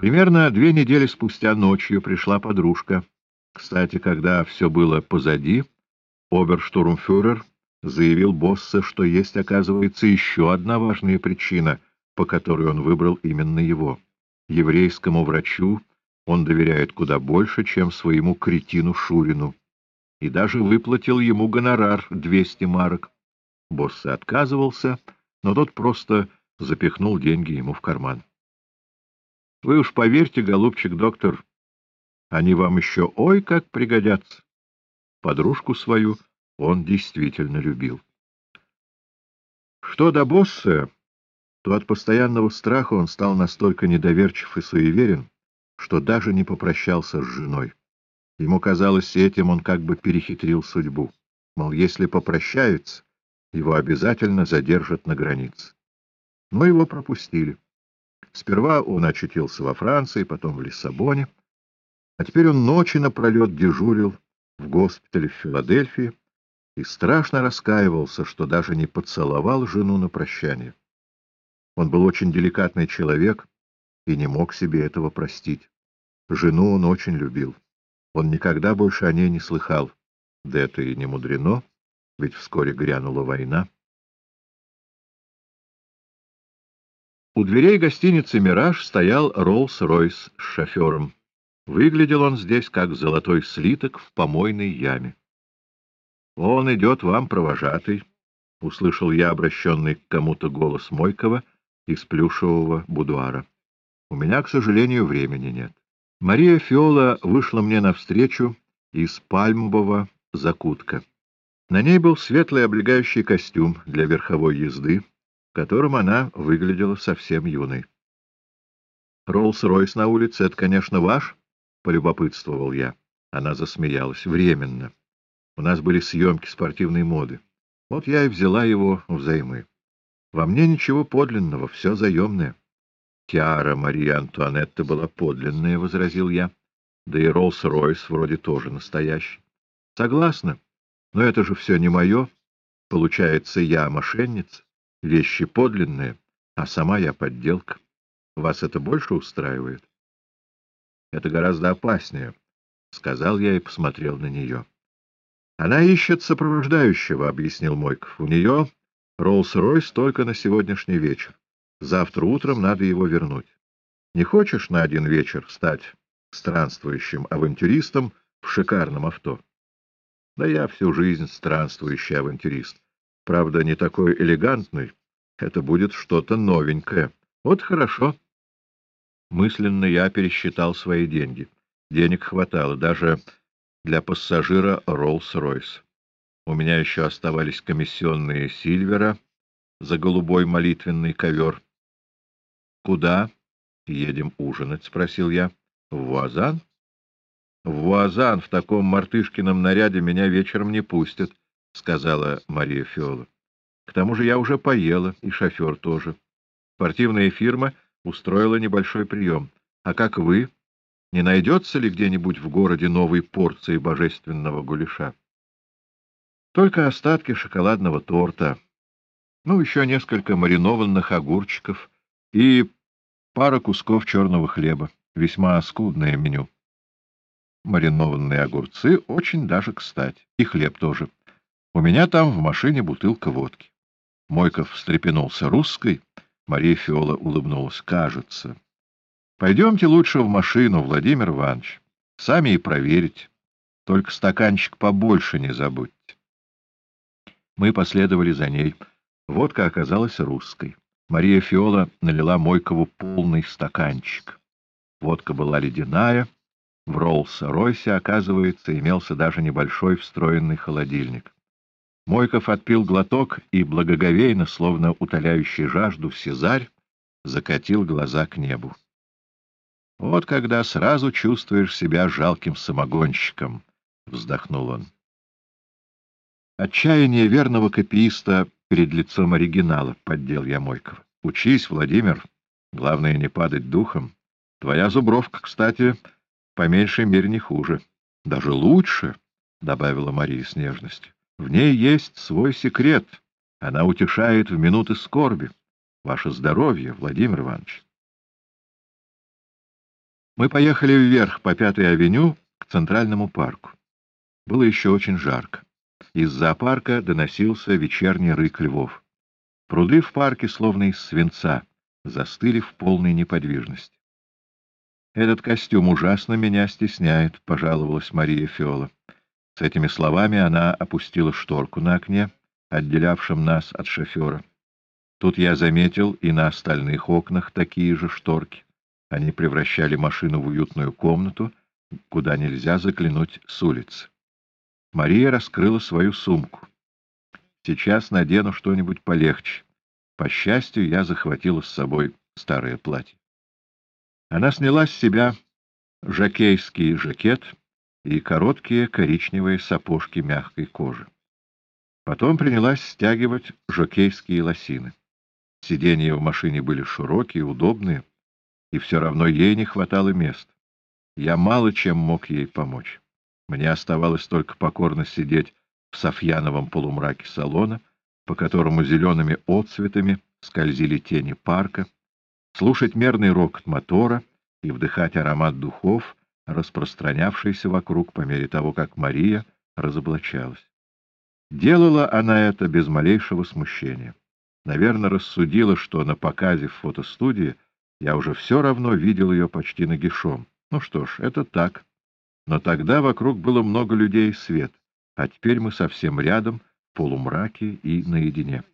Примерно две недели спустя ночью пришла подружка. Кстати, когда все было позади, оберштурмфюрер заявил босса, что есть, оказывается, еще одна важная причина, по которой он выбрал именно его. Еврейскому врачу он доверяет куда больше, чем своему кретину Шурину, и даже выплатил ему гонорар 200 марок. Босс отказывался, но тот просто запихнул деньги ему в карман. Вы уж поверьте, голубчик доктор, они вам еще ой как пригодятся. Подружку свою он действительно любил. Что до босса, то от постоянного страха он стал настолько недоверчив и суеверен, что даже не попрощался с женой. Ему казалось, этим он как бы перехитрил судьбу. Мол, если попрощаются, его обязательно задержат на границе. Но его пропустили. Сперва он очутился во Франции, потом в Лиссабоне, а теперь он ночи напролет дежурил в госпитале в Филадельфии и страшно раскаивался, что даже не поцеловал жену на прощание. Он был очень деликатный человек и не мог себе этого простить. Жену он очень любил. Он никогда больше о ней не слыхал. Да это и не мудрено, ведь вскоре грянула война. У дверей гостиницы «Мираж» стоял Роллс-Ройс с шофером. Выглядел он здесь, как золотой слиток в помойной яме. — Он идет вам, провожатый, — услышал я обращенный к кому-то голос Мойкова из плюшевого будуара. — У меня, к сожалению, времени нет. Мария Фиола вышла мне навстречу из пальмового закутка. На ней был светлый облегающий костюм для верховой езды, в она выглядела совсем юной. «Роллс-Ройс на улице — это, конечно, ваш?» — полюбопытствовал я. Она засмеялась. «Временно. У нас были съемки спортивной моды. Вот я и взяла его взаймы. Во мне ничего подлинного, все заемное». «Тиара Мария Антуанетта была подлинная», — возразил я. «Да и Роллс-Ройс вроде тоже настоящий». «Согласна. Но это же все не мое. Получается, я мошенница» вещи подлинные, а сама я подделка. Вас это больше устраивает? — Это гораздо опаснее, — сказал я и посмотрел на нее. — Она ищет сопровождающего, — объяснил Мойков. — У нее Роллс-Ройс только на сегодняшний вечер. Завтра утром надо его вернуть. Не хочешь на один вечер стать странствующим авантюристом в шикарном авто? Да я всю жизнь странствующий авантюрист. Правда, не такой элегантный. Это будет что-то новенькое. Вот хорошо. Мысленно я пересчитал свои деньги. Денег хватало даже для пассажира Роллс-Ройс. У меня еще оставались комиссионные Сильвера за голубой молитвенный ковер. — Куда? — Едем ужинать, — спросил я. — В Вуазан? — В Вуазан в таком мартышкином наряде меня вечером не пустят. — сказала Мария Фиола. — К тому же я уже поела, и шофер тоже. Спортивная фирма устроила небольшой прием. А как вы? Не найдется ли где-нибудь в городе новой порции божественного гуляша? Только остатки шоколадного торта, ну, еще несколько маринованных огурчиков и пара кусков черного хлеба. Весьма скудное меню. Маринованные огурцы очень даже кстати. И хлеб тоже. У меня там в машине бутылка водки. Мойков встрепенулся русской. Мария Фиола улыбнулась. Кажется. Пойдемте лучше в машину, Владимир Иванович. Сами и проверить. Только стаканчик побольше не забудьте. Мы последовали за ней. Водка оказалась русской. Мария Фиола налила Мойкову полный стаканчик. Водка была ледяная. В Роллс-Ройсе, оказывается, имелся даже небольшой встроенный холодильник. Мойков отпил глоток и, благоговейно, словно утоляющий жажду, Сезарь закатил глаза к небу. «Вот когда сразу чувствуешь себя жалким самогонщиком», — вздохнул он. Отчаяние верного копииста перед лицом оригинала, — поддел я Мойкова. Учись, Владимир, главное не падать духом. Твоя зубровка, кстати, по меньшей мере не хуже. Даже лучше, — добавила Мария с нежностью. В ней есть свой секрет. Она утешает в минуты скорби. Ваше здоровье, Владимир Иванович. Мы поехали вверх по Пятой авеню к Центральному парку. Было еще очень жарко. Из зоопарка доносился вечерний рык львов. Пруды в парке, словно из свинца, застыли в полной неподвижности. «Этот костюм ужасно меня стесняет», — пожаловалась Мария Фиола. С этими словами она опустила шторку на окне, отделявшем нас от шофера. Тут я заметил и на остальных окнах такие же шторки. Они превращали машину в уютную комнату, куда нельзя заглянуть с улицы. Мария раскрыла свою сумку. Сейчас надену что-нибудь полегче. По счастью, я захватила с собой старое платье. Она сняла с себя жакейский жакет и короткие коричневые сапожки мягкой кожи. Потом принялась стягивать жокейские лосины. Сиденья в машине были широкие, удобные, и все равно ей не хватало мест. Я мало чем мог ей помочь. Мне оставалось только покорно сидеть в софьяновом полумраке салона, по которому зелеными отцветами скользили тени парка, слушать мерный рокот мотора и вдыхать аромат духов, распространявшийся вокруг по мере того, как Мария разоблачалась. Делала она это без малейшего смущения. Наверное, рассудила, что на показе в фотостудии я уже все равно видел ее почти нагишом. Ну что ж, это так. Но тогда вокруг было много людей и свет, а теперь мы совсем рядом, в полумраке и наедине.